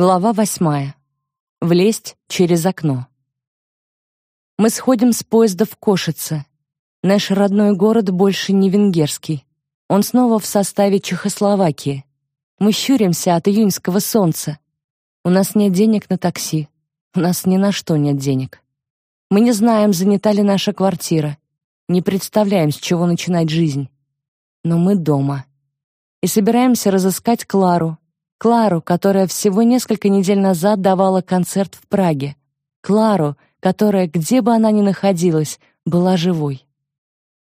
Глава восьмая. Влезть через окно. Мы сходим с поезда в Кошице. Наш родной город больше не венгерский. Он снова в составе Чехословакии. Мы щуримся от июньского солнца. У нас нет денег на такси. У нас ни на что нет денег. Мы не знаем, занята ли наша квартира. Не представляем, с чего начинать жизнь. Но мы дома. И собираемся разыскать Клару, Клару, которая всего несколько недель назад давала концерт в Праге. Клару, которая, где бы она ни находилась, была живой.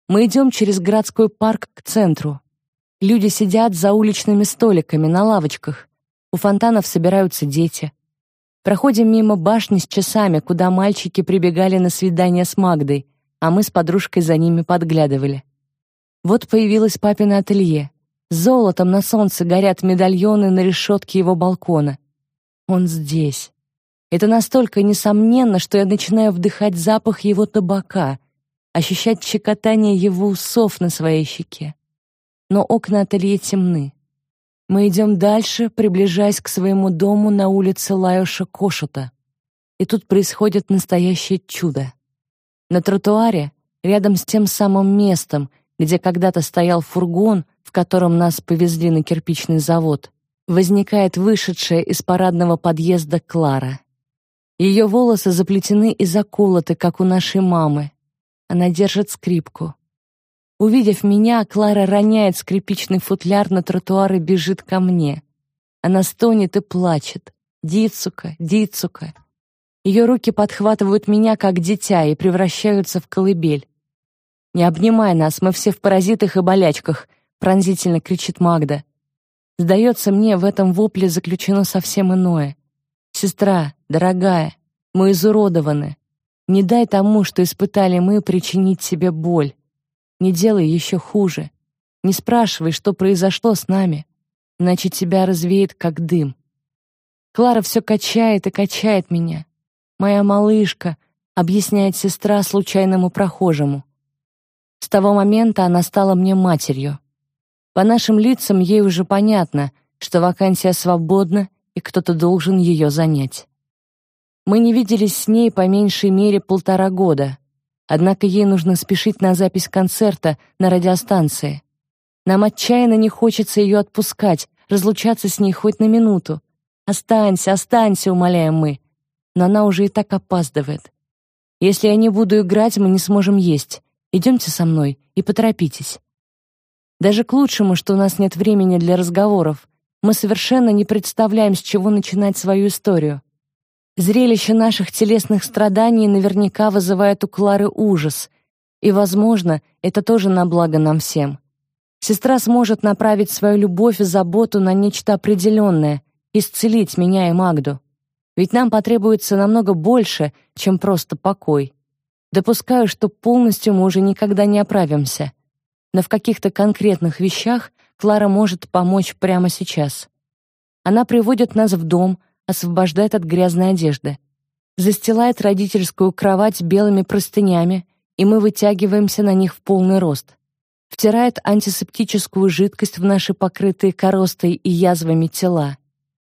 Мы идем через городской парк к центру. Люди сидят за уличными столиками на лавочках. У фонтанов собираются дети. Проходим мимо башни с часами, куда мальчики прибегали на свидание с Магдой, а мы с подружкой за ними подглядывали. Вот появилось папино ателье. Золотом на солнце горят медальоны на решетке его балкона. Он здесь. Это настолько несомненно, что я начинаю вдыхать запах его табака, ощущать щекотание его усов на своей щеке. Но окна ателье темны. Мы идем дальше, приближаясь к своему дому на улице Лайоша Кошута. И тут происходит настоящее чудо. На тротуаре, рядом с тем самым местом, где когда-то стоял фургон, в котором нас повезли на кирпичный завод, возникает вышедшая из парадного подъезда Клара. Ее волосы заплетены и заколоты, как у нашей мамы. Она держит скрипку. Увидев меня, Клара роняет скрипичный футляр на тротуар и бежит ко мне. Она стонет и плачет. «Дицука, Дицука». Ее руки подхватывают меня, как дитя, и превращаются в колыбель. «Не обнимай нас, мы все в паразитах и болячках», — пронзительно кричит Магда. Сдается мне, в этом вопле заключено совсем иное. «Сестра, дорогая, мы изуродованы. Не дай тому, что испытали мы, причинить себе боль. Не делай еще хуже. Не спрашивай, что произошло с нами, иначе тебя развеет, как дым». Клара все качает и качает меня. «Моя малышка», — объясняет сестра случайному прохожему. С того момента она стала мне матерью. По нашим лицам ей уже понятно, что вакансия свободна, и кто-то должен ее занять. Мы не виделись с ней по меньшей мере полтора года, однако ей нужно спешить на запись концерта на радиостанции. Нам отчаянно не хочется ее отпускать, разлучаться с ней хоть на минуту. «Останься, останься», — умоляем мы. Но она уже и так опаздывает. Если я не буду играть, мы не сможем есть. Идемте со мной и поторопитесь. Даже к лучшему, что у нас нет времени для разговоров. Мы совершенно не представляем, с чего начинать свою историю. Зрелище наших телесных страданий наверняка вызывает у Клары ужас, и, возможно, это тоже на благо нам всем. Сестра сможет направить свою любовь и заботу на нечто определенное, исцелить меня и Магду. Ведь нам потребуется намного больше, чем просто покой. Допускаю, что полностью мы уже никогда не оправимся. Но в каких-то конкретных вещах Клара может помочь прямо сейчас. Она приводит нас в дом, освобождает от грязной одежды, застилает родительскую кровать белыми простынями, и мы вытягиваемся на них в полный рост. Втирает антисептическую жидкость в наши покрытые коростой и язвами тела.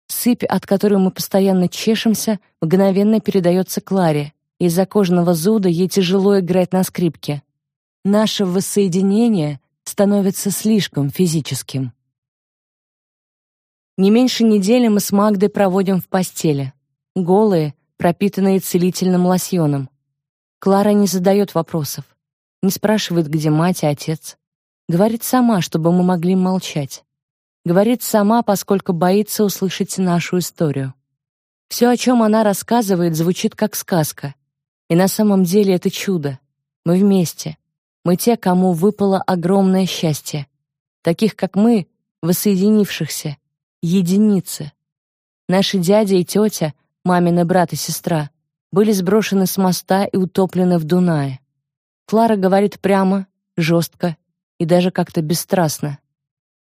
Сыпь, от которой мы постоянно чешемся, мгновенно передается Кларе, из-за кожного зуда ей тяжело играть на скрипке. Наше воссоединение становится слишком физическим. Не меньше недели мы с Магдой проводим в постели. Голые, пропитанные целительным лосьоном. Клара не задает вопросов. Не спрашивает, где мать и отец. Говорит сама, чтобы мы могли молчать. Говорит сама, поскольку боится услышать нашу историю. Все, о чем она рассказывает, звучит как сказка. И на самом деле это чудо. Мы вместе. Мы те, кому выпало огромное счастье. Таких, как мы, воссоединившихся, единицы. Наши дядя и тетя, мамины брат и сестра, были сброшены с моста и утоплены в Дунае. Клара говорит прямо, жестко и даже как-то бесстрастно.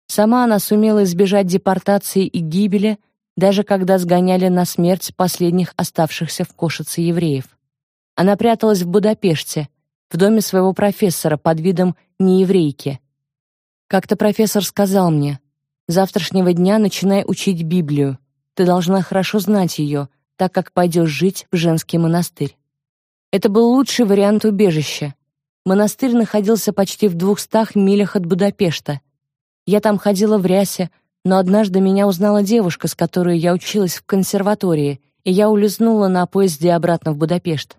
Сама она сумела избежать депортации и гибели, даже когда сгоняли на смерть последних оставшихся в Кошице евреев. Она пряталась в Будапеште, в доме своего профессора под видом нееврейки. Как-то профессор сказал мне, «Завтрашнего дня начинай учить Библию. ты должна хорошо знать ее, так как пойдешь жить в женский монастырь. Это был лучший вариант убежища. Монастырь находился почти в двухстах милях от Будапешта. Я там ходила в рясе, но однажды меня узнала девушка, с которой я училась в консерватории, и я улизнула на поезде обратно в Будапешт.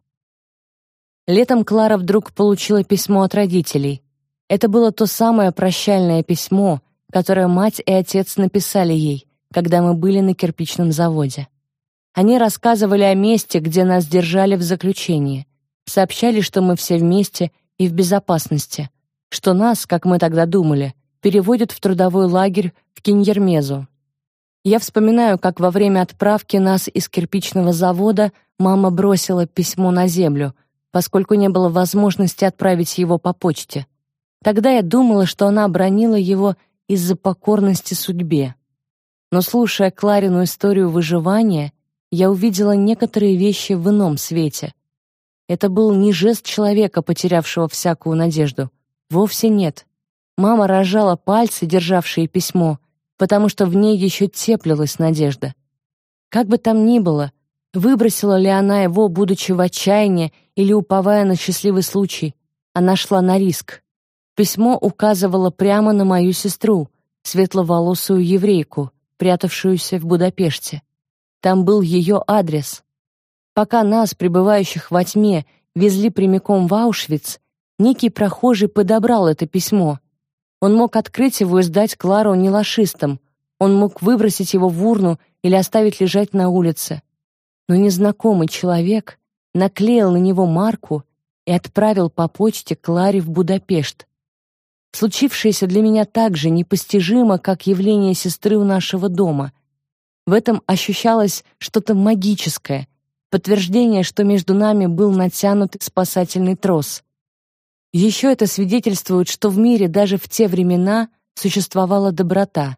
Летом Клара вдруг получила письмо от родителей. Это было то самое прощальное письмо, которое мать и отец написали ей, когда мы были на кирпичном заводе. Они рассказывали о месте, где нас держали в заключении, сообщали, что мы все вместе и в безопасности, что нас, как мы тогда думали, переводят в трудовой лагерь в Киньермезу. Я вспоминаю, как во время отправки нас из кирпичного завода мама бросила письмо на землю, поскольку не было возможности отправить его по почте. Тогда я думала, что она обронила его из-за покорности судьбе. Но слушая Кларину историю выживания, я увидела некоторые вещи в ином свете. Это был не жест человека, потерявшего всякую надежду. Вовсе нет. Мама разжала пальцы, державшие письмо, потому что в ней еще теплилась надежда. Как бы там ни было, выбросила ли она его, будучи в отчаянии или уповая на счастливый случай, она шла на риск. Письмо указывало прямо на мою сестру, светловолосую еврейку, прятавшуюся в Будапеште. Там был ее адрес. Пока нас, пребывающих во тьме, везли прямиком в Аушвиц, некий прохожий подобрал это письмо. Он мог открыть его и сдать Клару нелашистам. Он мог выбросить его в урну или оставить лежать на улице. Но незнакомый человек наклеил на него марку и отправил по почте Кларе в Будапешт. Случившееся для меня так же непостижимо, как явление сестры у нашего дома — в этом ощущалось что-то магическое, подтверждение, что между нами был натянут спасательный трос. Еще это свидетельствует, что в мире даже в те времена существовала доброта.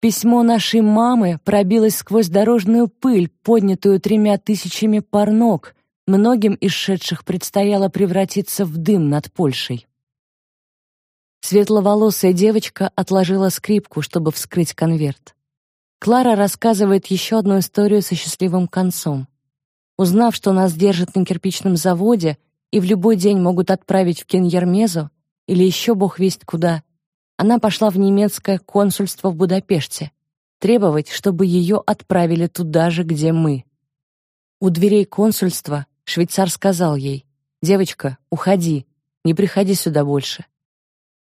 Письмо нашей мамы пробилось сквозь дорожную пыль, поднятую тремя тысячами пар ног. Многим из шедших предстояло превратиться в дым над Польшей. Светловолосая девочка отложила скрипку, чтобы вскрыть конверт. Клара рассказывает еще одну историю со счастливым концом. Узнав, что нас держат на кирпичном заводе и в любой день могут отправить в Кеньермезу или еще бог весть куда, она пошла в немецкое консульство в Будапеште требовать, чтобы ее отправили туда же, где мы. У дверей консульства швейцар сказал ей, «Девочка, уходи, не приходи сюда больше».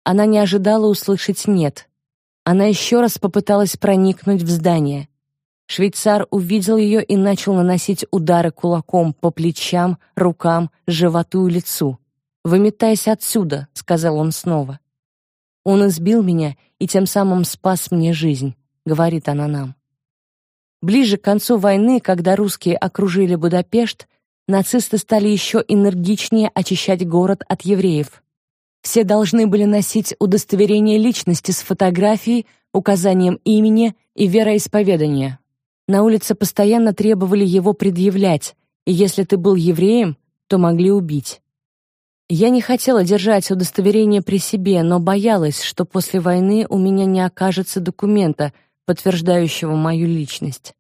Она не ожидала услышать «нет», она еще раз попыталась проникнуть в здание. Швейцар увидел ее и начал наносить удары кулаком по плечам, рукам, животу и лицу. «Выметайся отсюда», — сказал он снова. «Он избил меня и тем самым спас мне жизнь», — говорит она нам. Ближе к концу войны, когда русские окружили Будапешт, нацисты стали еще энергичнее очищать город от евреев. Все должны были носить удостоверение личности с фотографией, указанием имени и вероисповедания. На улице постоянно требовали его предъявлять, и если ты был евреем, то могли убить. Я не хотела держать удостоверение при себе, но боялась, что после войны у меня не окажется документа, подтверждающего мою личность.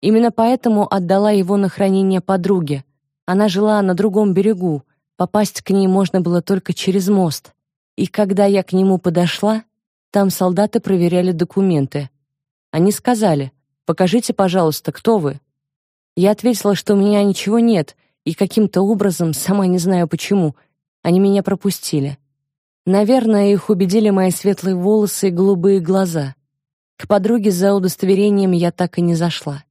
Именно поэтому отдала его на хранение подруге. Она жила на другом берегу, Попасть к ней можно было только через мост. И когда я к нему подошла, там солдаты проверяли документы. Они сказали, «Покажите, пожалуйста, кто вы?» Я ответила, что у меня ничего нет, и каким-то образом, сама не знаю почему, они меня пропустили. Наверное, их убедили мои светлые волосы и голубые глаза. К подруге за удостоверением я так и не зашла.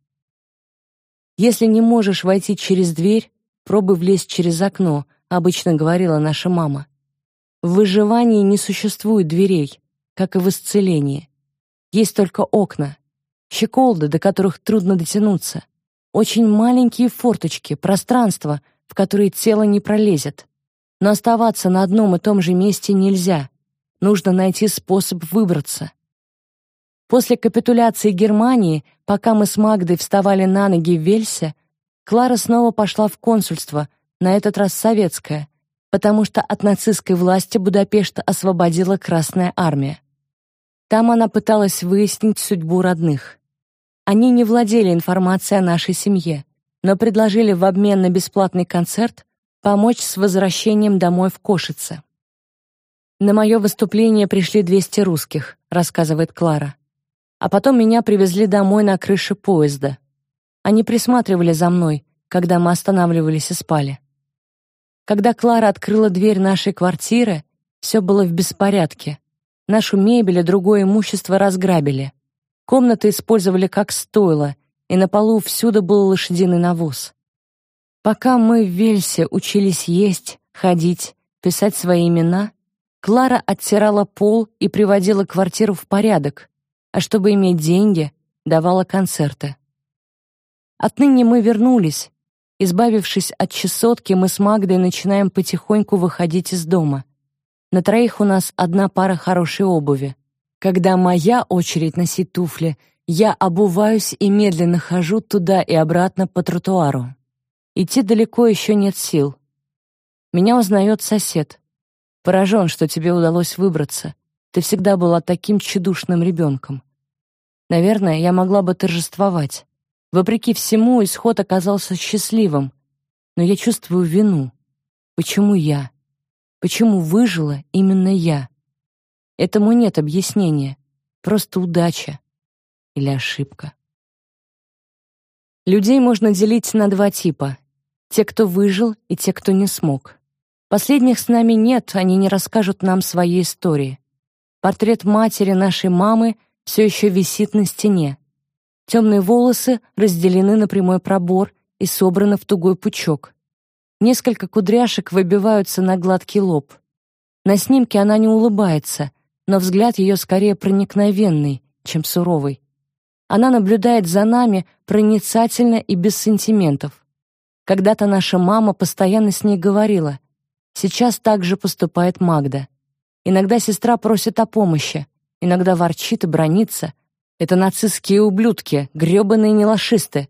Если не можешь войти через дверь, пробуй влезть через окно, обычно говорила наша мама. В выживании не существует дверей, как и в исцелении. Есть только окна, щеколды, до которых трудно дотянуться, очень маленькие форточки, пространство, в которые тело не пролезет. Но оставаться на одном и том же месте нельзя. Нужно найти способ выбраться. После капитуляции Германии, пока мы с Магдой вставали на ноги в Вельсе, Клара снова пошла в консульство, на этот раз советское, потому что от нацистской власти Будапешта освободила Красная армия. Там она пыталась выяснить судьбу родных. Они не владели информацией о нашей семье, но предложили в обмен на бесплатный концерт помочь с возвращением домой в Кошице. На мое выступление пришли 200 русских, рассказывает Клара. А потом меня привезли домой на крыше поезда. Они присматривали за мной, когда мы останавливались и спали. Когда Клара открыла дверь нашей квартиры, все было в беспорядке. Нашу мебель и другое имущество разграбили. Комнаты использовали как стойло, и на полу всюду был лошадиный навоз. Пока мы в Вельсе учились есть, ходить, писать свои имена, Клара оттирала пол и приводила квартиру в порядок, а чтобы иметь деньги, давала концерты. Отныне мы вернулись. Избавившись от чесотки, мы с Магдой начинаем потихоньку выходить из дома. На троих у нас одна пара хорошей обуви. Когда моя очередь носить туфли, я обуваюсь и медленно хожу туда и обратно по тротуару. Идти далеко еще нет сил. Меня узнает сосед. Поражен, что тебе удалось выбраться. Ты всегда была таким чудушным ребенком. Наверное, я могла бы торжествовать. Вопреки всему, исход оказался счастливым. Но я чувствую вину. Почему я? Почему выжила именно я? Этому нет объяснения. Просто удача. Или ошибка. Людей можно делить на два типа. Те, кто выжил, и те, кто не смог. Последних с нами нет, они не расскажут нам свои истории. Портрет матери нашей мамы все еще висит на стене. Темные волосы разделены на прямой пробор и собраны в тугой пучок. Несколько кудряшек выбиваются на гладкий лоб. На снимке она не улыбается, но взгляд ее скорее проникновенный, чем суровый. Она наблюдает за нами проницательно и без сантиментов. Когда-то наша мама постоянно с ней говорила. Сейчас так же поступает Магда. Иногда сестра просит о помощи, иногда ворчит и бронится. Это нацистские ублюдки, грёбаные нелашисты.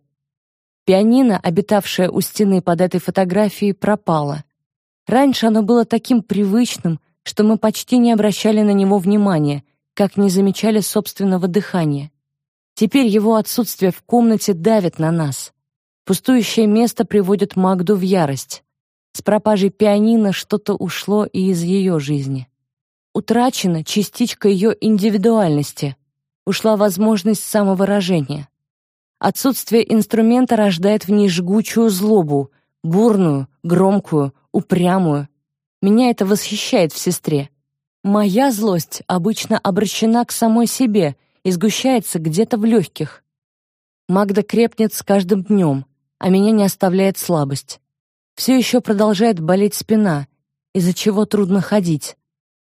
Пианино, обитавшее у стены под этой фотографией, пропало. Раньше оно было таким привычным, что мы почти не обращали на него внимания, как не замечали собственного дыхания. Теперь его отсутствие в комнате давит на нас. Пустующее место приводит Магду в ярость. С пропажей пианино что-то ушло и из ее жизни. Утрачена частичка ее индивидуальности. Ушла возможность самовыражения. Отсутствие инструмента рождает в ней жгучую злобу, бурную, громкую, упрямую, меня это восхищает в сестре. Моя злость обычно обращена к самой себе и сгущается где-то в легких. Магда крепнет с каждым днем, а меня не оставляет слабость. Все еще продолжает болеть спина, из-за чего трудно ходить.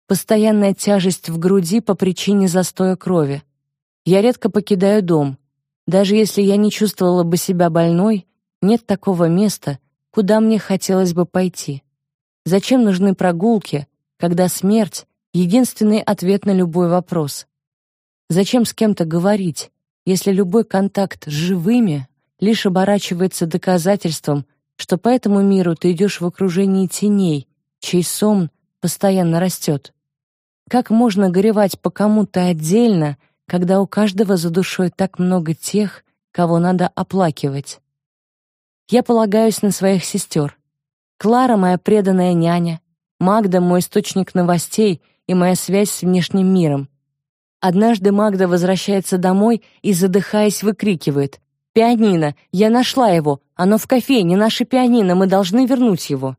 Постоянная тяжесть в груди по причине застоя крови. Я редко покидаю дом. Даже если я не чувствовала бы себя больной, нет такого места, куда мне хотелось бы пойти. Зачем нужны прогулки, когда смерть — единственный ответ на любой вопрос? Зачем с кем-то говорить, если любой контакт с живыми лишь оборачивается доказательством, что по этому миру ты идешь в окружении теней, чей сон постоянно растет? Как можно горевать по кому-то отдельно, когда у каждого за душой так много тех, кого надо оплакивать? Я полагаюсь на своих сестер. Клара — моя преданная няня, Магда — мой источник новостей и моя связь с внешним миром. Однажды Магда возвращается домой и, задыхаясь, выкрикивает «Пианино! Я нашла его! Оно в кофейне, наше пианино, мы должны вернуть его!»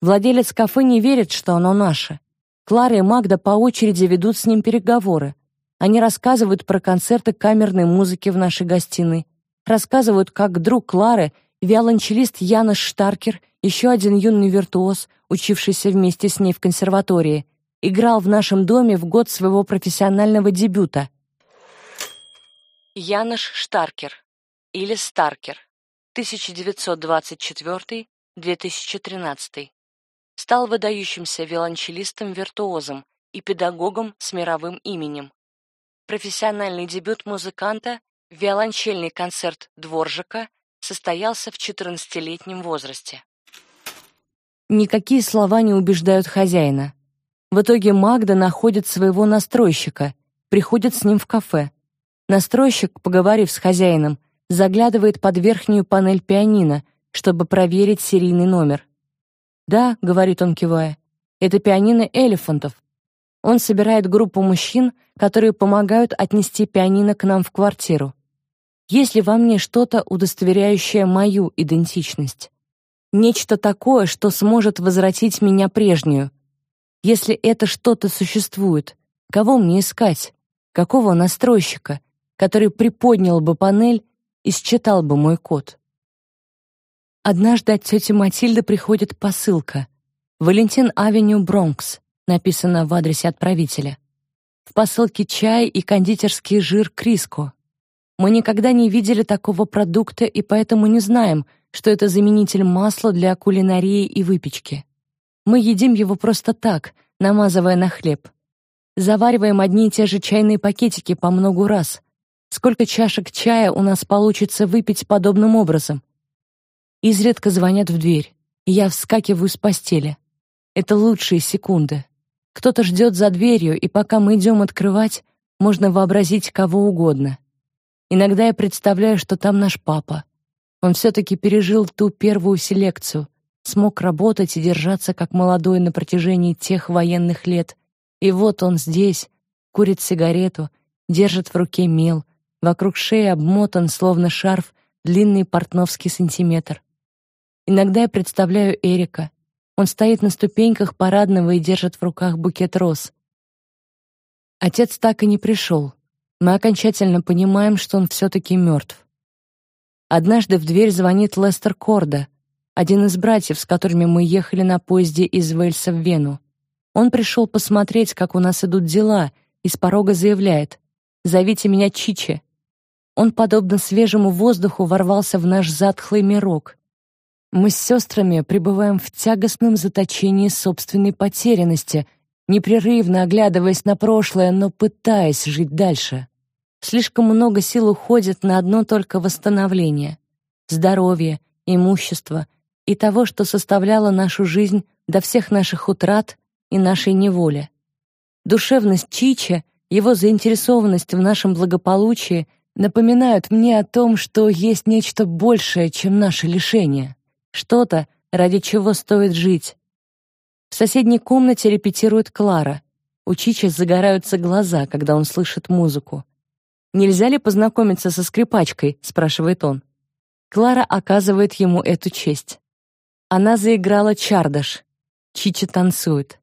Владелец кафе не верит, что оно наше. Клара и Магда по очереди ведут с ним переговоры. Они рассказывают про концерты камерной музыки в нашей гостиной, рассказывают, как друг Клары, виолончелист Янос Штаркер, еще один юный виртуоз, учившийся вместе с ней в консерватории, играл в нашем доме в год своего профессионального дебюта. Янош Штаркер или Старкер, 1924-2013. Стал выдающимся виолончелистом-виртуозом и педагогом с мировым именем. Профессиональный дебют музыканта, виолончельный концерт Дворжика состоялся в 14-летнем возрасте. Никакие слова не убеждают хозяина. В итоге Магда находит своего настройщика, приходит с ним в кафе. Настройщик, поговорив с хозяином, заглядывает под верхнюю панель пианино, чтобы проверить серийный номер. «Да», — говорит он, кивая, — «это пианино элефантов». Он собирает группу мужчин, которые помогают отнести пианино к нам в квартиру. Есть ли во мне что-то, удостоверяющее мою идентичность? Нечто такое, что сможет возвратить меня прежнюю. Если это что-то существует, кого мне искать? Какого настройщика, который приподнял бы панель и считал бы мой код? Однажды от тети Матильды приходит посылка. Валентин Авеню, Бронкс, написано в адресе отправителя. В посылке чай и кондитерский жир Криско. Мы никогда не видели такого продукта и поэтому не знаем, что это заменитель масла для кулинарии и выпечки. Мы едим его просто так, намазывая на хлеб. Завариваем одни и те же чайные пакетики по многу раз. Сколько чашек чая у нас получится выпить подобным образом? Изредка звонят в дверь, и я вскакиваю с постели. Это лучшие секунды. Кто-то ждет за дверью, и пока мы идем открывать, можно вообразить кого угодно. Иногда я представляю, что там наш папа. Он все-таки пережил ту первую селекцию, смог работать и держаться как молодой на протяжении тех военных лет. И вот он здесь, курит сигарету, держит в руке мел, вокруг шеи обмотан, словно шарф, длинный портновский сантиметр. Иногда я представляю Эрика. Он стоит на ступеньках парадного и держит в руках букет роз. Отец так и не пришел. Мы окончательно понимаем, что он все-таки мертв. Однажды в дверь звонит Лестер Корда, один из братьев, с которыми мы ехали на поезде из Вельса в Вену. Он пришел посмотреть, как у нас идут дела, и с порога заявляет «Зовите меня Чичи». Он, подобно свежему воздуху, ворвался в наш затхлый мирок. Мы с сестрами пребываем в тягостном заточении собственной потерянности, непрерывно оглядываясь на прошлое, но пытаясь жить дальше. Слишком много сил уходит на одно только восстановление. Здоровье, имущество и того, что составляло нашу жизнь до всех наших утрат и нашей неволи. Душевность Чича, его заинтересованность в нашем благополучии напоминают мне о том, что есть нечто большее, чем наше лишение, что-то, ради чего стоит жить. В соседней комнате репетирует Клара. У Чича загораются глаза, когда он слышит музыку. «Нельзя ли познакомиться со скрипачкой?» — спрашивает он. Клара оказывает ему эту честь. Она заиграла чардаш. Чичи танцует.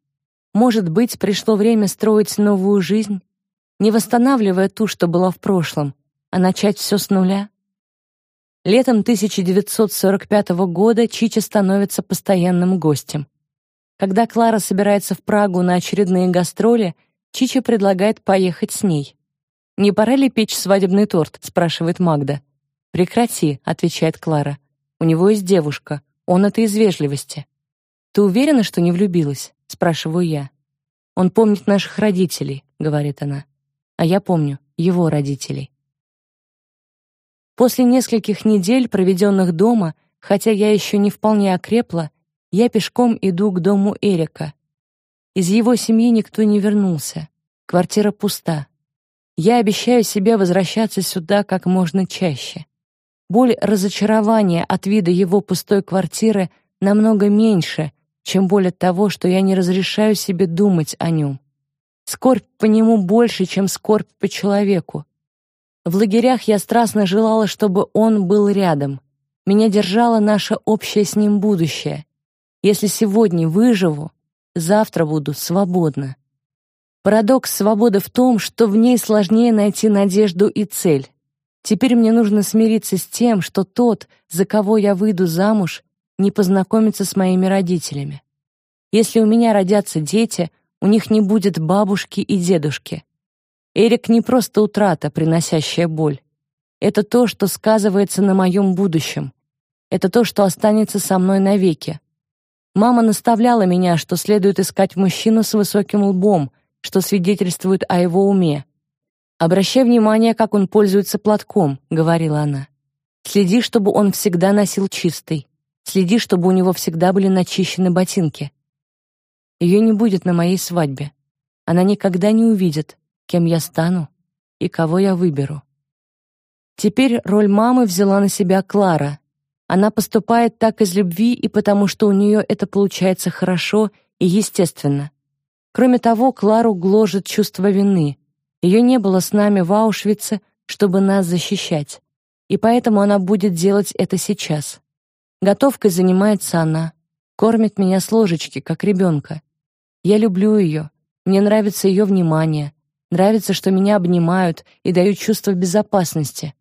Может быть, пришло время строить новую жизнь, не восстанавливая ту, что была в прошлом, а начать все с нуля? Летом 1945 года Чичи становится постоянным гостем. Когда Клара собирается в Прагу на очередные гастроли, Чичи предлагает поехать с ней. «Не пора ли печь свадебный торт?» — спрашивает Магда. «Прекрати», — отвечает Клара. «У него есть девушка. Он это из вежливости». «Ты уверена, что не влюбилась?» — спрашиваю я. «Он помнит наших родителей», — говорит она. «А я помню его родителей». После нескольких недель, проведенных дома, хотя я еще не вполне окрепла, я пешком иду к дому Эрика. Из его семьи никто не вернулся. Квартира пуста. Я обещаю себе возвращаться сюда как можно чаще. Боль разочарования от вида его пустой квартиры намного меньше, чем боль от того, что я не разрешаю себе думать о нем. Скорбь по нему больше, чем скорбь по человеку. В лагерях я страстно желала, чтобы он был рядом. Меня держало наше общее с ним будущее. Если сегодня выживу, завтра буду свободна. Парадокс свободы в том, что в ней сложнее найти надежду и цель. Теперь мне нужно смириться с тем, что тот, за кого я выйду замуж, не познакомится с моими родителями. Если у меня родятся дети, у них не будет бабушки и дедушки. Эрик не просто утрата, приносящая боль. Это то, что сказывается на моем будущем. Это то, что останется со мной навеки. Мама наставляла меня, что следует искать мужчину с высоким лбом, что свидетельствует о его уме. «Обращай внимание, как он пользуется платком», — говорила она. «Следи, чтобы он всегда носил чистый. Следи, чтобы у него всегда были начищены ботинки». Ее не будет на моей свадьбе. Она никогда не увидит, кем я стану и кого я выберу. Теперь роль мамы взяла на себя Клара. Она поступает так из любви и потому, что у нее это получается хорошо и естественно. Кроме того, Клару гложет чувство вины. Ее не было с нами в Аушвице, чтобы нас защищать. И поэтому она будет делать это сейчас. Готовкой занимается она. Кормит меня с ложечки, как ребенка. Я люблю ее. Мне нравится ее внимание. Нравится, что меня обнимают и дают чувство безопасности.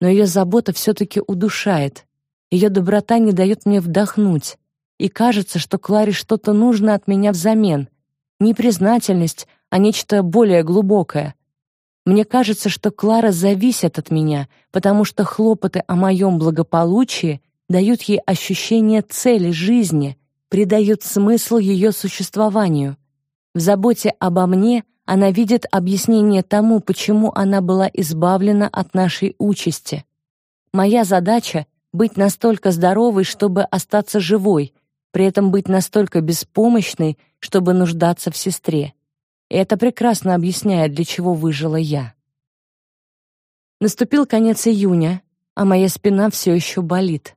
Но ее забота все-таки удушает. Ее доброта не дает мне вдохнуть. И кажется, что Кларе что-то нужно от меня взамен. Не признательность, а нечто более глубокое. Мне кажется, что Клара зависит от меня, потому что хлопоты о моем благополучии дают ей ощущение цели жизни, придают смысл ее существованию. В заботе обо мне она видит объяснение тому, почему она была избавлена от нашей участи. Моя задача — быть настолько здоровой, чтобы остаться живой, при этом быть настолько беспомощной, чтобы нуждаться в сестре. И это прекрасно объясняет, для чего выжила я. Наступил конец июня, а моя спина все еще болит.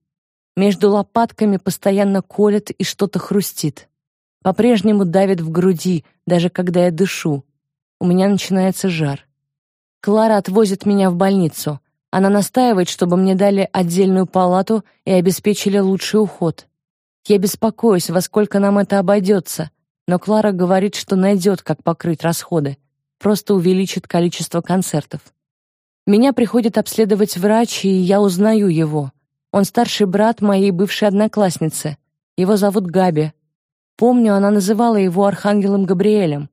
Между лопатками постоянно колет и что-то хрустит. По-прежнему давит в груди, даже когда я дышу. У меня начинается жар. Клара отвозит меня в больницу. Она настаивает, чтобы мне дали отдельную палату и обеспечили лучший уход. Я беспокоюсь, во сколько нам это обойдется, но Клара говорит, что найдет, как покрыть расходы. Просто увеличит количество концертов. Меня приходит обследовать врач, и я узнаю его. Он старший брат моей бывшей одноклассницы. Его зовут Габи. Помню, она называла его архангелом Габриэлем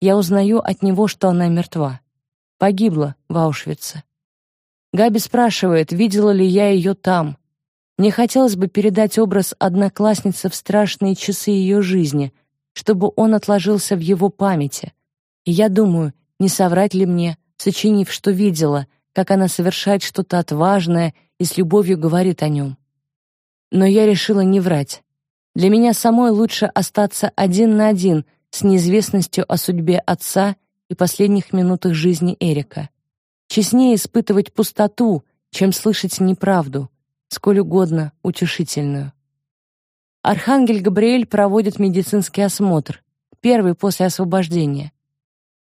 я узнаю от него, что она мертва. Погибла в Аушвице. Габи спрашивает, видела ли я ее там. Мне хотелось бы передать образ одноклассницы в страшные часы ее жизни, чтобы он отложился в его памяти. И я думаю, не соврать ли мне, сочинив, что видела, как она совершает что-то отважное и с любовью говорит о нем. Но я решила не врать. Для меня самой лучше остаться один на один — с неизвестностью о судьбе отца и последних минутах жизни Эрика. Честнее испытывать пустоту, чем слышать неправду, сколь угодно утешительную. Архангель Габриэль проводит медицинский осмотр, первый после освобождения.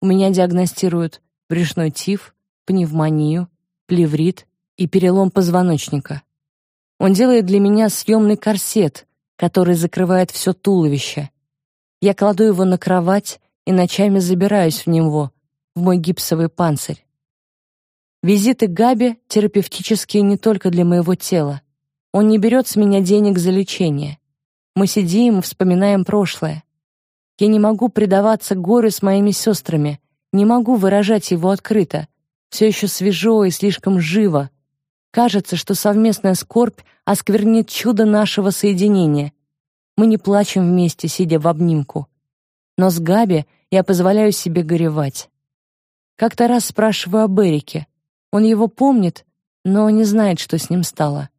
У меня диагностируют брюшной тиф, пневмонию, плеврит и перелом позвоночника. Он делает для меня съемный корсет, который закрывает все туловище, я кладу его на кровать и ночами забираюсь в него, в мой гипсовый панцирь. Визиты Габи терапевтические не только для моего тела. Он не берет с меня денег за лечение. Мы сидим и вспоминаем прошлое. Я не могу предаваться горю с моими сестрами, не могу выражать его открыто. Все еще свежо и слишком живо. Кажется, что совместная скорбь осквернит чудо нашего соединения, мы не плачем вместе, сидя в обнимку. Но с Габи я позволяю себе горевать. Как-то раз спрашиваю об Эрике. Он его помнит, но не знает, что с ним стало.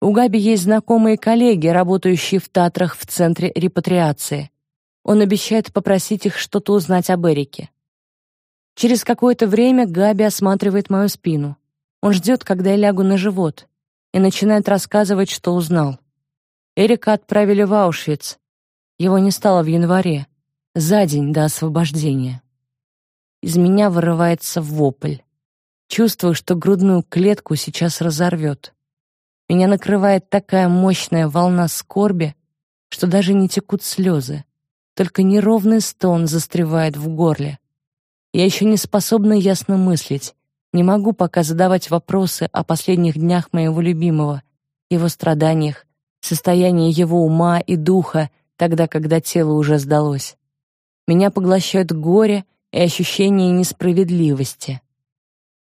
У Габи есть знакомые коллеги, работающие в театрах в центре репатриации. Он обещает попросить их что-то узнать об Эрике. Через какое-то время Габи осматривает мою спину. Он ждет, когда я лягу на живот, и начинает рассказывать, что узнал. Эрика отправили в Аушвиц. Его не стало в январе, за день до освобождения. Из меня вырывается вопль. Чувствую, что грудную клетку сейчас разорвет. Меня накрывает такая мощная волна скорби, что даже не текут слезы. Только неровный стон застревает в горле. Я еще не способна ясно мыслить, не могу пока задавать вопросы о последних днях моего любимого, его страданиях, состояние его ума и духа, тогда, когда тело уже сдалось. Меня поглощают горе и ощущение несправедливости.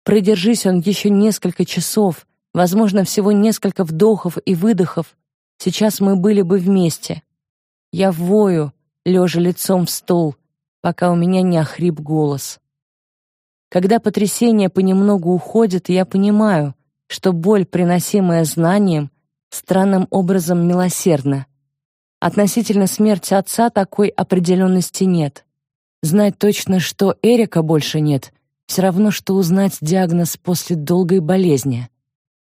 Продержись он еще несколько часов, возможно, всего несколько вдохов и выдохов, сейчас мы были бы вместе. Я вою, лежа лицом в стол, пока у меня не охрип голос. Когда потрясение понемногу уходит, я понимаю, что боль, приносимая знанием, странным образом милосердна. Относительно смерти отца такой определенности нет. Знать точно, что Эрика больше нет, Все равно, что узнать диагноз после долгой болезни.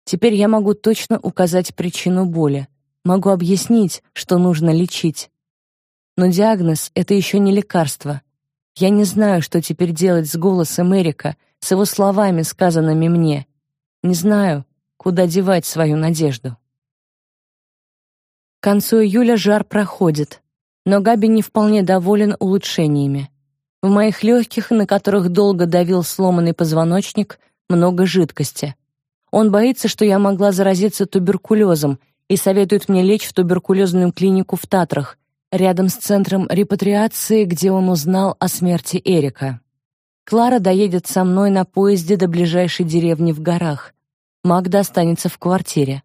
Теперь я могу точно указать причину боли, могу объяснить, что нужно лечить. Но диагноз — это еще не лекарство. Я не знаю, что теперь делать с голосом Эрика, с его словами, сказанными мне. Не знаю, куда девать свою надежду. К концу июля жар проходит, но Габи не вполне доволен улучшениями. В моих легких, на которых долго давил сломанный позвоночник, много жидкости. Он боится, что я могла заразиться туберкулезом и советует мне лечь в туберкулезную клинику в Татрах, рядом с центром репатриации, где он узнал о смерти Эрика. Клара доедет со мной на поезде до ближайшей деревни в горах. Магда останется в квартире.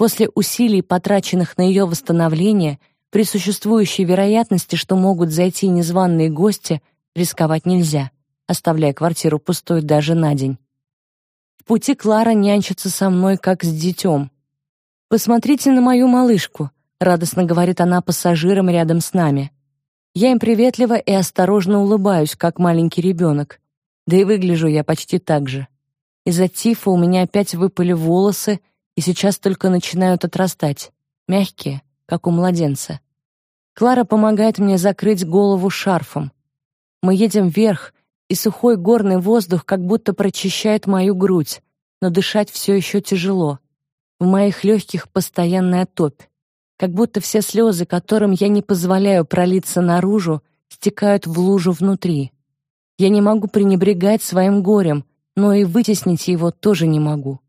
После усилий, потраченных на ее восстановление, при существующей вероятности, что могут зайти незваные гости, Рисковать нельзя, оставляя квартиру пустой даже на день. В пути Клара нянчится со мной, как с детем. «Посмотрите на мою малышку», — радостно говорит она пассажирам рядом с нами. Я им приветливо и осторожно улыбаюсь, как маленький ребенок. Да и выгляжу я почти так же. Из-за тифа у меня опять выпали волосы и сейчас только начинают отрастать, мягкие, как у младенца. Клара помогает мне закрыть голову шарфом. Мы едем вверх, и сухой горный воздух как будто прочищает мою грудь, но дышать все еще тяжело. В моих легких постоянная топь. Как будто все слезы, которым я не позволяю пролиться наружу, стекают в лужу внутри. Я не могу пренебрегать своим горем, но и вытеснить его тоже не могу.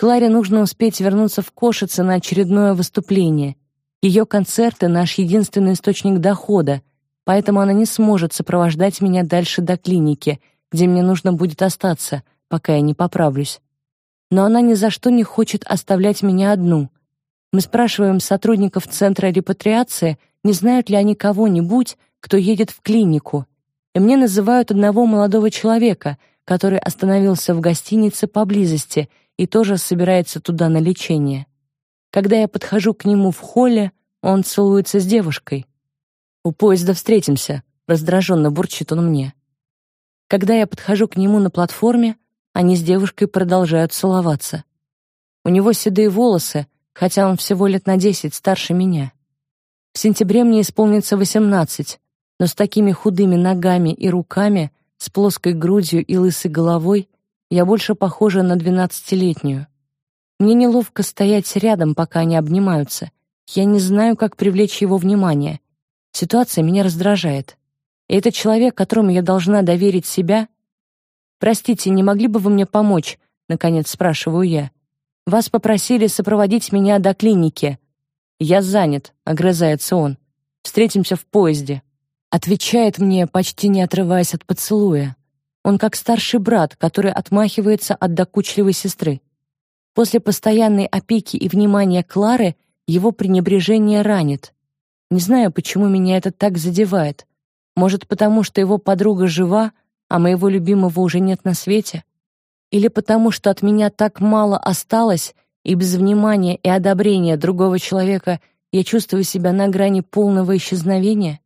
Кларе нужно успеть вернуться в Кошице на очередное выступление. Ее концерты — наш единственный источник дохода, поэтому она не сможет сопровождать меня дальше до клиники, где мне нужно будет остаться, пока я не поправлюсь. Но она ни за что не хочет оставлять меня одну. Мы спрашиваем сотрудников Центра репатриации, не знают ли они кого-нибудь, кто едет в клинику. И мне называют одного молодого человека, который остановился в гостинице поблизости и тоже собирается туда на лечение. Когда я подхожу к нему в холле, он целуется с девушкой. «У поезда встретимся», — раздраженно бурчит он мне. Когда я подхожу к нему на платформе, они с девушкой продолжают целоваться. У него седые волосы, хотя он всего лет на десять старше меня. В сентябре мне исполнится восемнадцать, но с такими худыми ногами и руками, с плоской грудью и лысой головой я больше похожа на двенадцатилетнюю. Мне неловко стоять рядом, пока они обнимаются. Я не знаю, как привлечь его внимание, Ситуация меня раздражает. И этот человек, которому я должна доверить себя... «Простите, не могли бы вы мне помочь?» — наконец спрашиваю я. «Вас попросили сопроводить меня до клиники». «Я занят», — огрызается он. «Встретимся в поезде». Отвечает мне, почти не отрываясь от поцелуя. Он как старший брат, который отмахивается от докучливой сестры. После постоянной опеки и внимания Клары его пренебрежение ранит. Не знаю, почему меня это так задевает. Может, потому что его подруга жива, а моего любимого уже нет на свете? Или потому что от меня так мало осталось, и без внимания и одобрения другого человека я чувствую себя на грани полного исчезновения?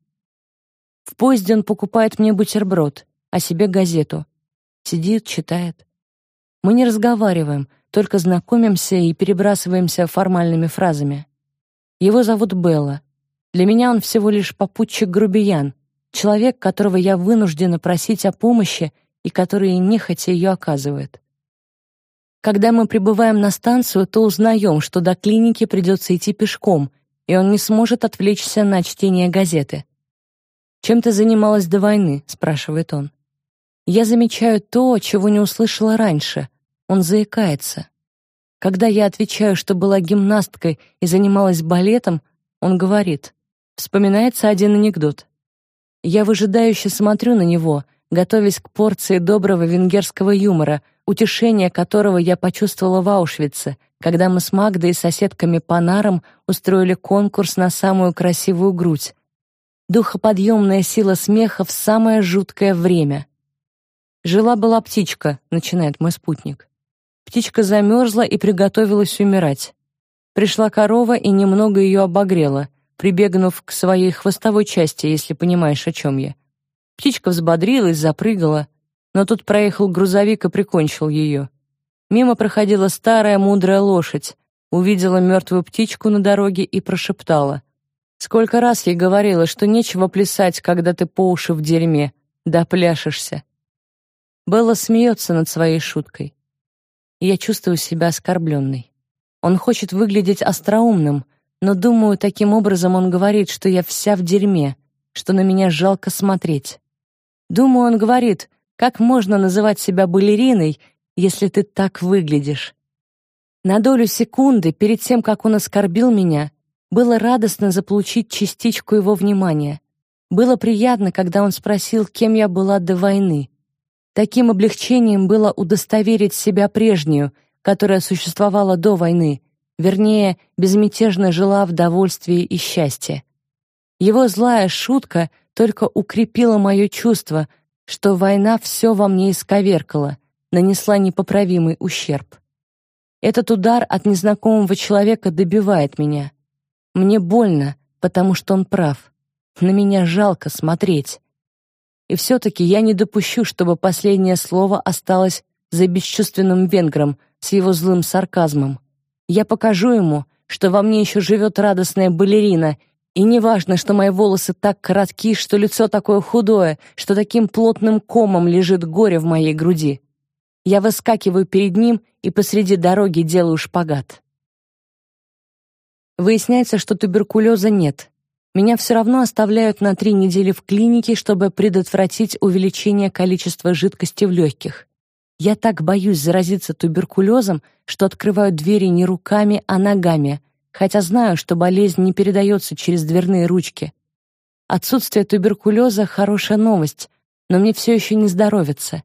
В поезде он покупает мне бутерброд, а себе газету. Сидит, читает. Мы не разговариваем, только знакомимся и перебрасываемся формальными фразами. Его зовут Белла. Для меня он всего лишь попутчик-грубиян, человек, которого я вынуждена просить о помощи и который нехотя ее оказывает. Когда мы прибываем на станцию, то узнаем, что до клиники придется идти пешком, и он не сможет отвлечься на чтение газеты. «Чем ты занималась до войны?» — спрашивает он. Я замечаю то, чего не услышала раньше. Он заикается. Когда я отвечаю, что была гимнасткой и занималась балетом, он говорит, Вспоминается один анекдот. Я выжидающе смотрю на него, готовясь к порции доброго венгерского юмора, утешение которого я почувствовала в Аушвице, когда мы с Магдой и соседками по нарам устроили конкурс на самую красивую грудь. Духоподъемная сила смеха в самое жуткое время. «Жила-была птичка», — начинает мой спутник. Птичка замерзла и приготовилась умирать. Пришла корова и немного ее обогрела прибегнув к своей хвостовой части, если понимаешь, о чем я. Птичка взбодрилась, запрыгала. но тут проехал грузовик и прикончил ее. Мимо проходила старая мудрая лошадь, увидела мертвую птичку на дороге и прошептала. Сколько раз ей говорила, что нечего плясать, когда ты по уши в дерьме, да пляшешься. Белла смеется над своей шуткой. Я чувствую себя оскорбленной. Он хочет выглядеть остроумным, но, думаю, таким образом он говорит, что я вся в дерьме, что на меня жалко смотреть. Думаю, он говорит, как можно называть себя балериной, если ты так выглядишь. На долю секунды, перед тем, как он оскорбил меня, было радостно заполучить частичку его внимания. Было приятно, когда он спросил, кем я была до войны. Таким облегчением было удостоверить себя прежнюю, которая существовала до войны, вернее, безмятежно жила в довольстве и счастье. Его злая шутка только укрепила мое чувство, что война все во мне исковеркала, нанесла непоправимый ущерб. Этот удар от незнакомого человека добивает меня. Мне больно, потому что он прав. На меня жалко смотреть. И все-таки я не допущу, чтобы последнее слово осталось за бесчувственным венгром с его злым сарказмом. Я покажу ему, что во мне еще живет радостная балерина, и неважно, что мои волосы так коротки, что лицо такое худое, что таким плотным комом лежит горе в моей груди. Я выскакиваю перед ним и посреди дороги делаю шпагат. Выясняется, что туберкулеза нет. Меня все равно оставляют на три недели в клинике, чтобы предотвратить увеличение количества жидкости в легких. Я так боюсь заразиться туберкулезом, что открываю двери не руками, а ногами, хотя знаю, что болезнь не передается через дверные ручки. Отсутствие туберкулеза — хорошая новость, но мне все еще не здоровится.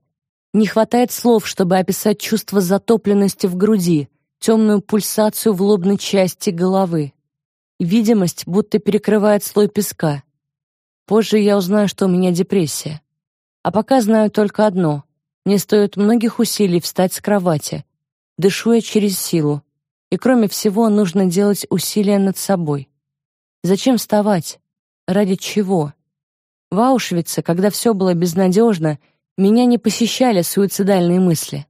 Не хватает слов, чтобы описать чувство затопленности в груди, темную пульсацию в лобной части головы. Видимость будто перекрывает слой песка. Позже я узнаю, что у меня депрессия. А пока знаю только одно. Мне стоит многих усилий встать с кровати. Дышу я через силу. И кроме всего, нужно делать усилия над собой. Зачем вставать? Ради чего? В Аушвице, когда все было безнадежно, меня не посещали суицидальные мысли.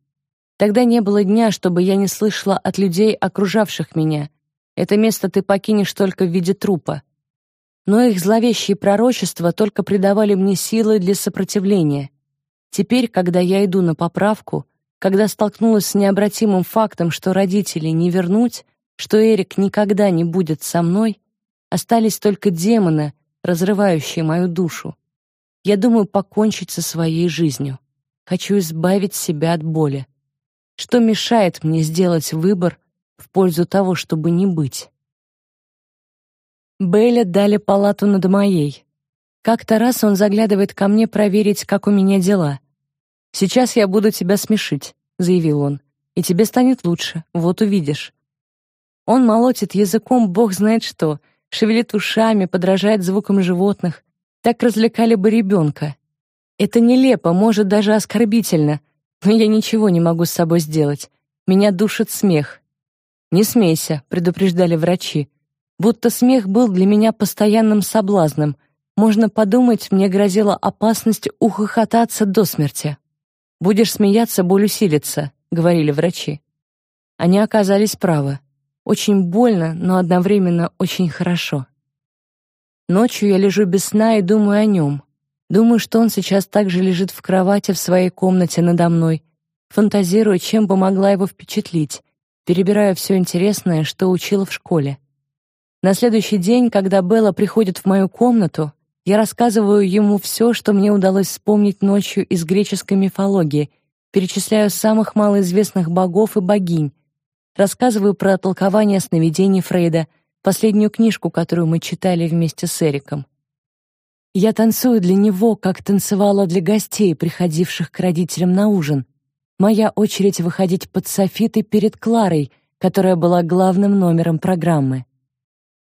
Тогда не было дня, чтобы я не слышала от людей, окружавших меня. Это место ты покинешь только в виде трупа. Но их зловещие пророчества только придавали мне силы для сопротивления. Теперь, когда я иду на поправку, когда столкнулась с необратимым фактом, что родителей не вернуть, что Эрик никогда не будет со мной, остались только демоны, разрывающие мою душу. Я думаю покончить со своей жизнью. Хочу избавить себя от боли. Что мешает мне сделать выбор в пользу того, чтобы не быть? Белле дали палату над моей. Как-то раз он заглядывает ко мне проверить, как у меня дела. «Сейчас я буду тебя смешить», — заявил он, — «и тебе станет лучше, вот увидишь». Он молотит языком бог знает что, шевелит ушами, подражает звукам животных, так развлекали бы ребенка. Это нелепо, может, даже оскорбительно, но я ничего не могу с собой сделать. Меня душит смех. «Не смейся», — предупреждали врачи. Будто смех был для меня постоянным соблазном. Можно подумать, мне грозила опасность ухохотаться до смерти. «Будешь смеяться, боль усилится», — говорили врачи. Они оказались правы. Очень больно, но одновременно очень хорошо. Ночью я лежу без сна и думаю о нем. Думаю, что он сейчас также лежит в кровати в своей комнате надо мной. Фантазирую, чем бы могла его впечатлить. Перебираю все интересное, что учила в школе. На следующий день, когда Белла приходит в мою комнату, я рассказываю ему все, что мне удалось вспомнить ночью из греческой мифологии, перечисляю самых малоизвестных богов и богинь, рассказываю про толкование сновидений Фрейда — последнюю книжку, которую мы читали вместе с Эриком. Я танцую для него, как танцевала для гостей, приходивших к родителям на ужин. Моя очередь выходить под софиты перед Кларой, которая была главным номером программы.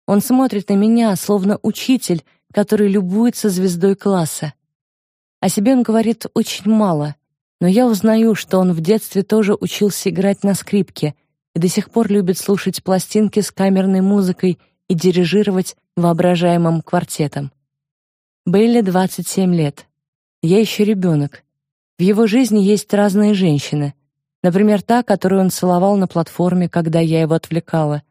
Он смотрит на меня, словно учитель, который любуется звездой класса. О себе он говорит очень мало, но я узнаю, что он в детстве тоже учился играть на скрипке — и до сих пор любит слушать пластинки с камерной музыкой и дирижировать воображаемым квартетом. Бейли 27 лет. Я еще ребенок. В его жизни есть разные женщины. Например, та, которую он целовал на платформе, когда я его отвлекала.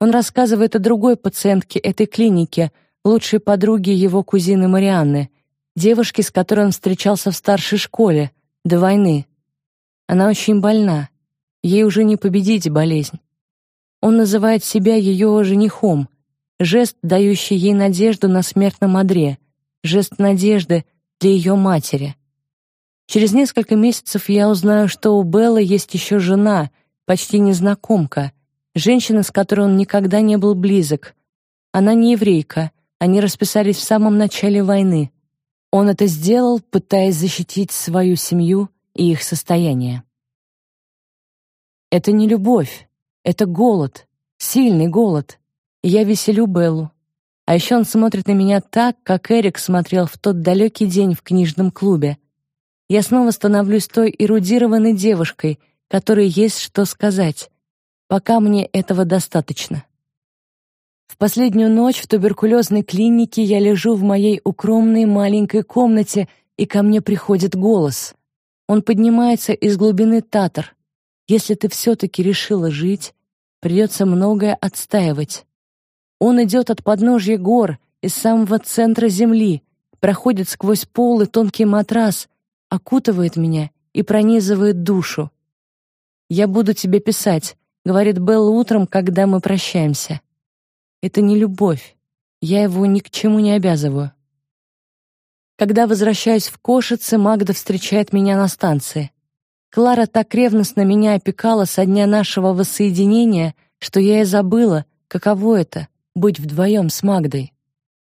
Он рассказывает о другой пациентке этой клиники, лучшей подруге его кузины Марианны, девушке, с которой он встречался в старшей школе, до войны. Она очень больна. Ей уже не победить болезнь. Он называет себя ее женихом, жест, дающий ей надежду на смертном одре, жест надежды для ее матери. Через несколько месяцев я узнаю, что у Беллы есть еще жена, почти незнакомка, женщина, с которой он никогда не был близок. Она не еврейка, они расписались в самом начале войны. Он это сделал, пытаясь защитить свою семью и их состояние. Это не любовь, это голод, сильный голод. Я веселю Беллу. А еще он смотрит на меня так, как Эрик смотрел в тот далекий день в книжном клубе — я снова становлюсь той эрудированной девушкой, которой есть что сказать. Пока мне этого достаточно. В последнюю ночь в туберкулезной клинике я лежу в моей укромной маленькой комнате, и ко мне приходит голос. Он поднимается из глубины татар. Если ты все-таки решила жить, придется многое отстаивать. Он идет от подножья гор, из самого центра земли, проходит сквозь пол и тонкий матрас, окутывает меня и пронизывает душу. «Я буду тебе писать», — говорит Белла утром, когда мы прощаемся. Это не любовь. Я его ни к чему не обязываю. Когда возвращаюсь в Кошице, Магда встречает меня на станции. Клара так ревностно меня опекала со дня нашего воссоединения, что я и забыла, каково это — быть вдвоем с Магдой.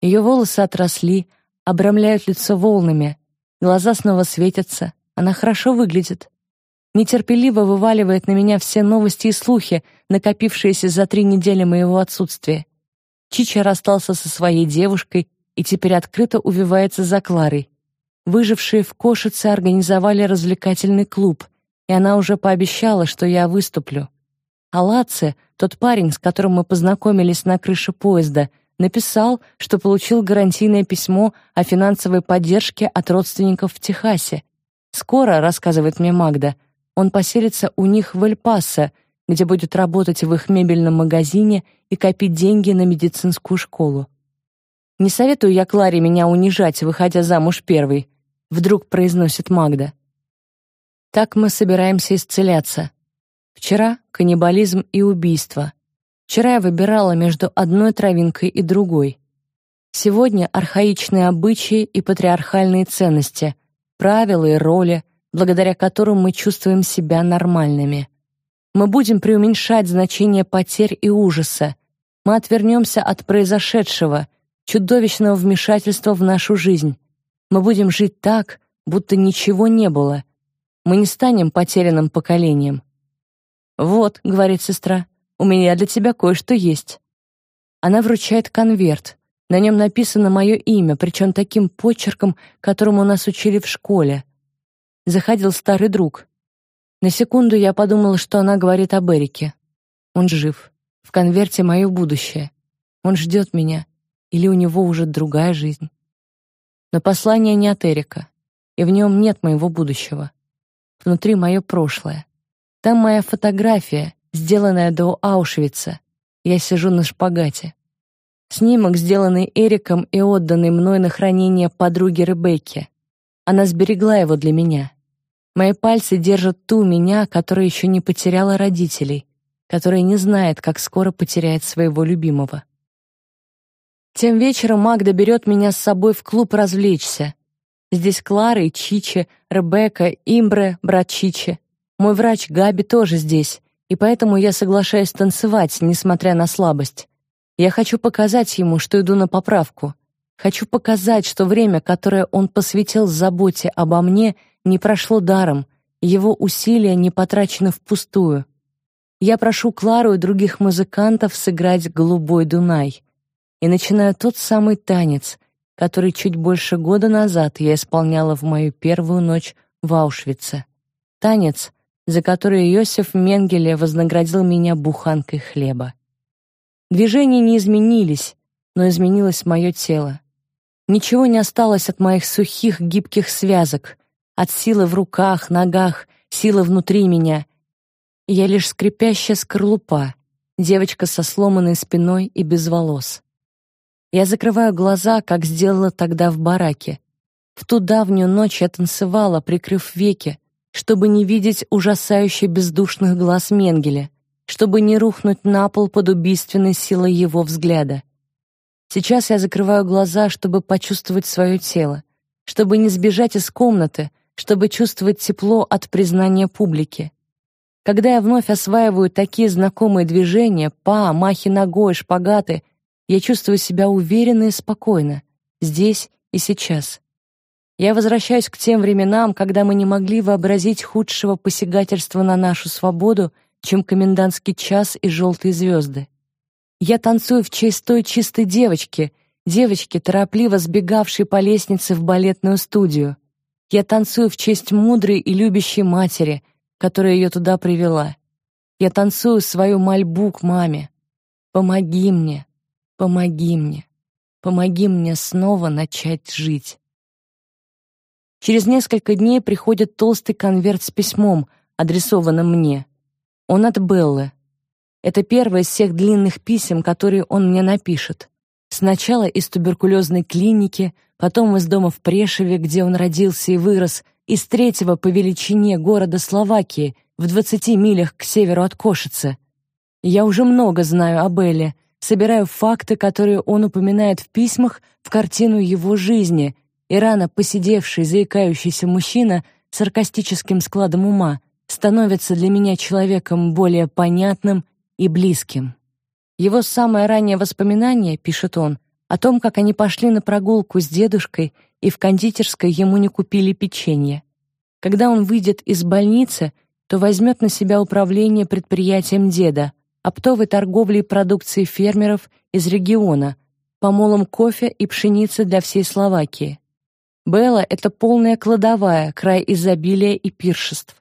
Ее волосы отросли, обрамляют лицо волнами, Глаза снова светятся, она хорошо выглядит. Нетерпеливо вываливает на меня все новости и слухи, накопившиеся за три недели моего отсутствия. Чича расстался со своей девушкой и теперь открыто увивается за Кларой. Выжившие в Кошице организовали развлекательный клуб, и она уже пообещала, что я выступлю. А Лаце, тот парень, с которым мы познакомились на крыше поезда — написал, что получил гарантийное письмо о финансовой поддержке от родственников в Техасе. Скоро, рассказывает мне Магда, он поселится у них в Эль-Пасо, где будет работать в их мебельном магазине и копить деньги на медицинскую школу. Не советую я Кларе меня унижать, выходя замуж первой, вдруг произносит Магда. Так мы собираемся исцеляться. Вчера каннибализм и убийство. Вчера я выбирала между одной травинкой и другой. Сегодня архаичные обычаи и патриархальные ценности, правила и роли, благодаря которым мы чувствуем себя нормальными. Мы будем преуменьшать значение потерь и ужаса. Мы отвернемся от произошедшего, чудовищного вмешательства в нашу жизнь. Мы будем жить так, будто ничего не было. Мы не станем потерянным поколением. «Вот», — говорит сестра, у меня для тебя кое-что есть». Она вручает конверт. На нем написано мое имя, причем таким почерком, которому нас учили в школе. Заходил старый друг. На секунду я подумала, что она говорит об Эрике. Он жив. В конверте мое будущее. Он ждет меня. Или у него уже другая жизнь. Но послание не от Эрика, и в нем нет моего будущего. Внутри мое прошлое. Там моя фотография, сделанная до Аушвица. Я сижу на шпагате. Снимок, сделанный Эриком и отданный мной на хранение подруге Ребекке. Она сберегла его для меня. Мои пальцы держат ту меня, которая еще не потеряла родителей, которая не знает, как скоро потеряет своего любимого. Тем вечером Магда берет меня с собой в клуб развлечься. Здесь Клара и Чичи, Ребекка, Имбре, брат Чичи. Мой врач Габи тоже здесь, и поэтому я соглашаюсь танцевать, несмотря на слабость. Я хочу показать ему, что иду на поправку. Хочу показать, что время, которое он посвятил заботе обо мне, не прошло даром, его усилия не потрачены впустую. Я прошу Клару и других музыкантов сыграть «Голубой Дунай» и начинаю тот самый танец, который чуть больше года назад я исполняла в мою первую ночь в Аушвице. Танец, за которые Иосиф Менгеле вознаградил меня буханкой хлеба. Движения не изменились, но изменилось мое тело. Ничего не осталось от моих сухих, гибких связок, от силы в руках, ногах, силы внутри меня. Я лишь скрипящая скорлупа, девочка со сломанной спиной и без волос. Я закрываю глаза, как сделала тогда в бараке. В ту давнюю ночь я танцевала, прикрыв веки, чтобы не видеть ужасающе бездушных глаз Менгеля, чтобы не рухнуть на пол под убийственной силой его взгляда. Сейчас я закрываю глаза, чтобы почувствовать свое тело, чтобы не сбежать из комнаты, чтобы чувствовать тепло от признания публики. Когда я вновь осваиваю такие знакомые движения, па, махи ногой, шпагаты, я чувствую себя уверенно и спокойно, здесь и сейчас. Я возвращаюсь к тем временам, когда мы не могли вообразить худшего посягательства на нашу свободу, чем комендантский час и желтые звезды. Я танцую в честь той чистой девочки, девочки, торопливо сбегавшей по лестнице в балетную студию. Я танцую в честь мудрой и любящей матери, которая ее туда привела. Я танцую свою мольбу к маме. Помоги мне, помоги мне, помоги мне снова начать жить. Через несколько дней приходит толстый конверт с письмом, адресованным мне. Он от Беллы. Это первое из всех длинных писем, которые он мне напишет. Сначала из туберкулезной клиники, потом из дома в Прешеве, где он родился и вырос, из третьего по величине города Словакии, в 20 милях к северу от Кошицы. Я уже много знаю об Элле, собираю факты, которые он упоминает в письмах, в картину его жизни, и рано посидевший, заикающийся мужчина с саркастическим складом ума становится для меня человеком более понятным и близким. Его самое раннее воспоминание, пишет он, о том, как они пошли на прогулку с дедушкой и в кондитерской ему не купили печенье. Когда он выйдет из больницы, то возьмет на себя управление предприятием деда, оптовой торговлей продукцией фермеров из региона, помолом кофе и пшеницы для всей Словакии. Белла — это полная кладовая, край изобилия и пиршеств.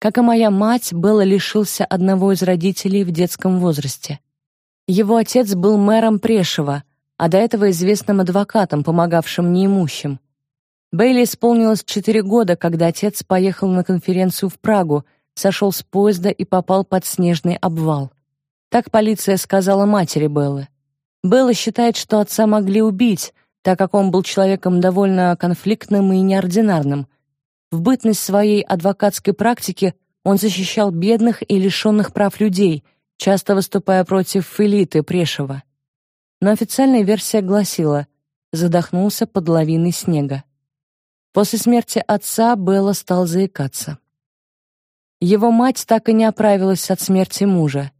Как и моя мать, Белла лишился одного из родителей в детском возрасте. Его отец был мэром Прешева, а до этого известным адвокатом, помогавшим неимущим. Бейли исполнилось четыре года, когда отец поехал на конференцию в Прагу, сошел с поезда и попал под снежный обвал. Так полиция сказала матери Беллы. Белла считает, что отца могли убить, так как он был человеком довольно конфликтным и неординарным — в бытность своей адвокатской практики он защищал бедных и лишенных прав людей, часто выступая против элиты Прешева. Но официальная версия гласила «задохнулся под лавиной снега». После смерти отца Белла стал заикаться. Его мать так и не оправилась от смерти мужа.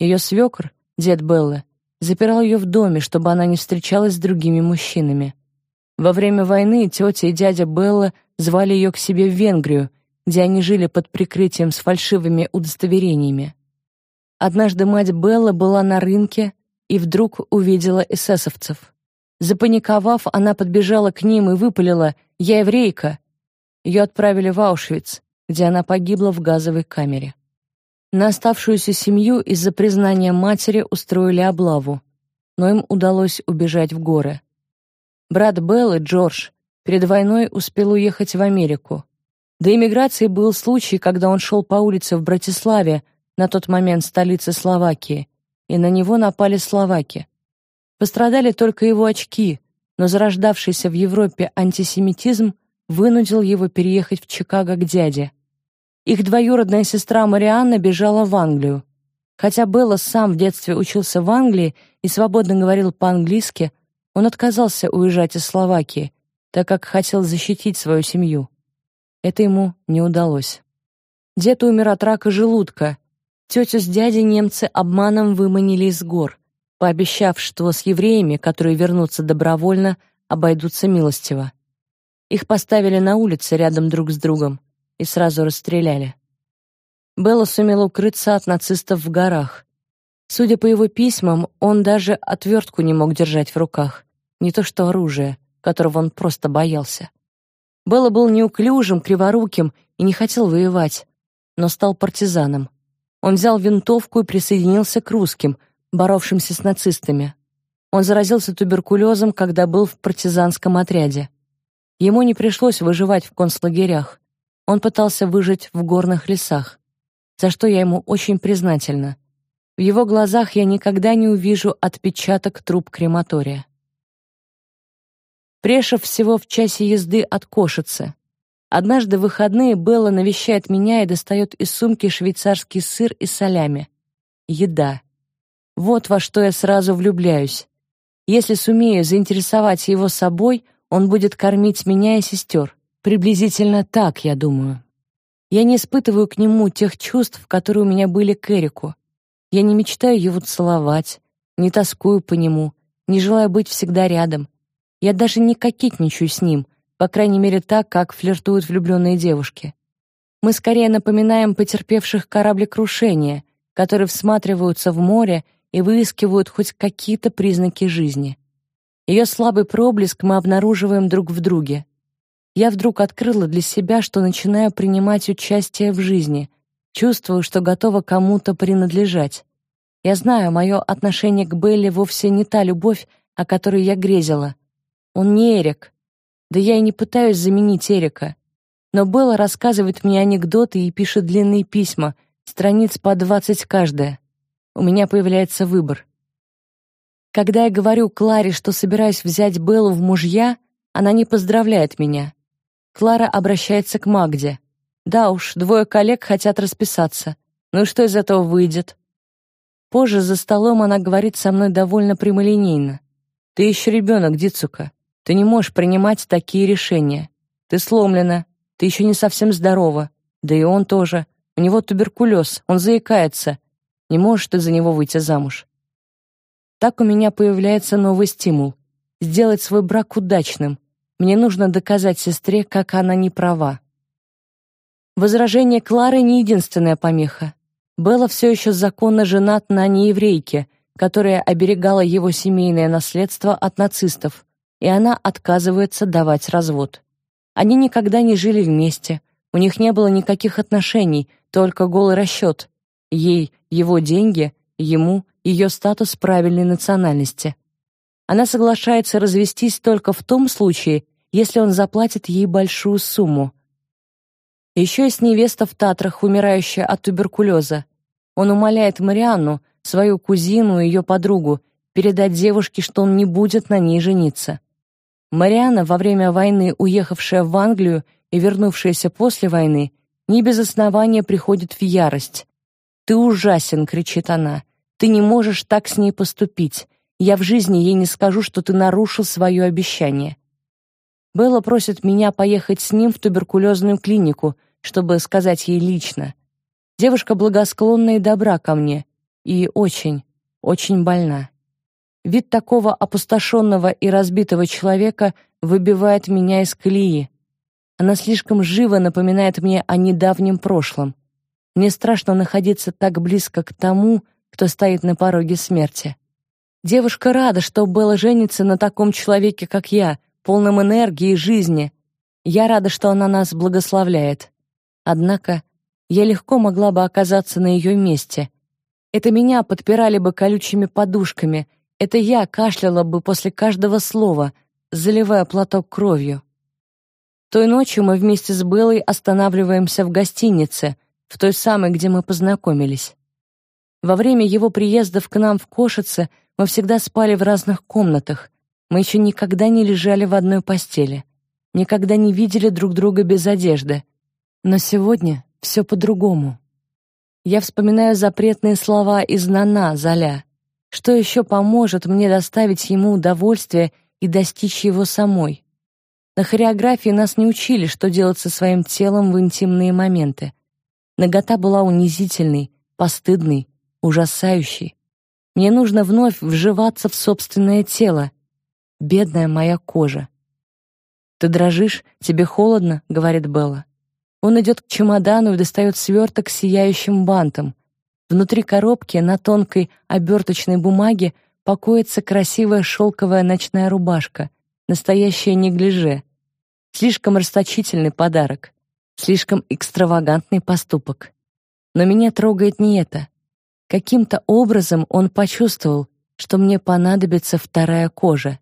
Ее свекр, дед Беллы, запирал ее в доме, чтобы она не встречалась с другими мужчинами. Во время войны тетя и дядя Белла звали ее к себе в Венгрию, где они жили под прикрытием с фальшивыми удостоверениями. Однажды мать Белла была на рынке и вдруг увидела эсэсовцев. Запаниковав, она подбежала к ним и выпалила «Я еврейка!». Ее отправили в Аушвиц, где она погибла в газовой камере. На оставшуюся семью из-за признания матери устроили облаву, но им удалось убежать в горы. Брат Беллы, Джордж, Перед войной успел уехать в Америку. До эмиграции был случай, когда он шел по улице в Братиславе, на тот момент столице Словакии, и на него напали словаки. Пострадали только его очки, но зарождавшийся в Европе антисемитизм вынудил его переехать в Чикаго к дяде. Их двоюродная сестра Марианна бежала в Англию. Хотя Белла сам в детстве учился в Англии и свободно говорил по-английски, он отказался уезжать из Словакии, так как хотел защитить свою семью. Это ему не удалось. Дед умер от рака желудка. Тетю с дядей немцы обманом выманили из гор, пообещав, что с евреями, которые вернутся добровольно, обойдутся милостиво. Их поставили на улице рядом друг с другом и сразу расстреляли. Белла сумел укрыться от нацистов в горах. Судя по его письмам, он даже отвертку не мог держать в руках, не то что оружие которого он просто боялся. Белла был неуклюжим, криворуким и не хотел воевать, но стал партизаном. Он взял винтовку и присоединился к русским, боровшимся с нацистами. Он заразился туберкулезом, когда был в партизанском отряде. Ему не пришлось выживать в концлагерях. Он пытался выжить в горных лесах, за что я ему очень признательна. В его глазах я никогда не увижу отпечаток труб крематория. Прешев всего в часе езды от Кошицы. Однажды в выходные Белла навещает меня и достает из сумки швейцарский сыр и солями. Еда. Вот во что я сразу влюбляюсь. Если сумею заинтересовать его собой, он будет кормить меня и сестер. Приблизительно так, я думаю. Я не испытываю к нему тех чувств, которые у меня были к Эрику. Я не мечтаю его целовать, не тоскую по нему, не желаю быть всегда рядом. Я даже не кокетничаю с ним, по крайней мере так, как флиртуют влюбленные девушки. Мы скорее напоминаем потерпевших кораблекрушение, которые всматриваются в море и выискивают хоть какие-то признаки жизни. Ее слабый проблеск мы обнаруживаем друг в друге. Я вдруг открыла для себя, что начинаю принимать участие в жизни, чувствую, что готова кому-то принадлежать. Я знаю, мое отношение к Белли вовсе не та любовь, о которой я грезила. Он не Эрик. Да я и не пытаюсь заменить Эрика. Но Белла рассказывает мне анекдоты и пишет длинные письма, страниц по двадцать каждая у меня появляется выбор. Когда я говорю Кларе, что собираюсь взять Беллу в мужья, она не поздравляет меня. Клара обращается к Магде. Да уж, двое коллег хотят расписаться. Ну и что из этого выйдет? Позже за столом она говорит со мной довольно прямолинейно. Ты еще ребенок, Дицука. Ты не можешь принимать такие решения. Ты сломлена, ты еще не совсем здорова. Да и он тоже. У него туберкулез, он заикается. Не можешь ты за него выйти замуж. Так у меня появляется новый стимул — сделать свой брак удачным. Мне нужно доказать сестре, как она не права. Возражение Клары не единственная помеха. Белла все еще законно женат на нееврейке, которая оберегала его семейное наследство от нацистов, и она отказывается давать развод. Они никогда не жили вместе, у них не было никаких отношений, только голый расчет. Ей его деньги, ему ее статус правильной национальности. Она соглашается развестись только в том случае, если он заплатит ей большую сумму. Еще есть невеста в Татрах, умирающая от туберкулеза. Он умоляет Марианну, свою кузину и ее подругу, передать девушке, что он не будет на ней жениться. Марианна, во время войны уехавшая в Англию и вернувшаяся после войны, не без основания приходит в ярость. «Ты ужасен!» — кричит она. «Ты не можешь так с ней поступить. Я в жизни ей не скажу, что ты нарушил свое обещание». Белла просит меня поехать с ним в туберкулезную клинику, чтобы сказать ей лично. Девушка благосклонна и добра ко мне, и очень, очень больна. Вид такого опустошенного и разбитого человека выбивает меня из колеи. Она слишком живо напоминает мне о недавнем прошлом. Мне страшно находиться так близко к тому, кто стоит на пороге смерти. Девушка рада, что Белла женится на таком человеке, как я, полном энергии и жизни. Я рада, что она нас благословляет. Однако я легко могла бы оказаться на ее месте. Это меня подпирали бы колючими подушками, это я кашляла бы после каждого слова, заливая платок кровью. Той ночью мы вместе с Беллой останавливаемся в гостинице, в той самой, где мы познакомились. Во время его приездов к нам в Кошице мы всегда спали в разных комнатах. Мы еще никогда не лежали в одной постели, никогда не видели друг друга без одежды. Но сегодня все по-другому. Я вспоминаю запретные слова из Нана Золя. Что еще поможет мне доставить ему удовольствие и достичь его самой? На хореографии нас не учили, что делать со своим телом в интимные моменты. Нагота была унизительной, постыдной, ужасающей. Мне нужно вновь вживаться в собственное тело. Бедная моя кожа. «Ты дрожишь? Тебе холодно?» — говорит Белла. Он идет к чемодану и достает сверток с сияющим бантом. Внутри коробки на тонкой оберточной бумаге покоится красивая шелковая ночная рубашка, настоящее неглиже. Слишком расточительный подарок. Слишком экстравагантный поступок. Но меня трогает не это. Каким-то образом он почувствовал, что мне понадобится вторая кожа.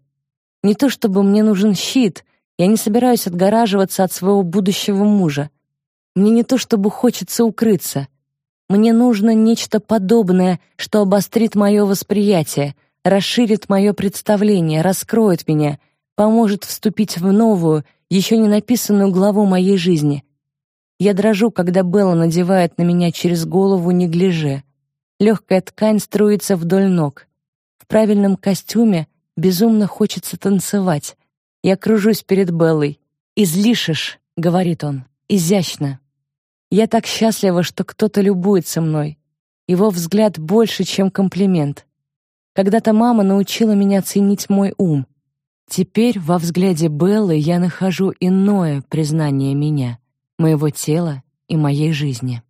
Не то чтобы мне нужен щит, Я не собираюсь отгораживаться от своего будущего мужа. Мне не то чтобы хочется укрыться. Мне нужно нечто подобное, что обострит мое восприятие, расширит мое представление, раскроет меня, поможет вступить в новую, еще не написанную главу моей жизни. Я дрожу, когда Белла надевает на меня через голову неглиже. Легкая ткань струится вдоль ног. В правильном костюме безумно хочется танцевать. Я кружусь перед Беллой. «Излишишь», — говорит он, — «изящно». Я так счастлива, что кто-то любуется мной. Его взгляд больше, чем комплимент. Когда-то мама научила меня ценить мой ум. Теперь во взгляде Беллы я нахожу иное признание меня, моего тела и моей жизни.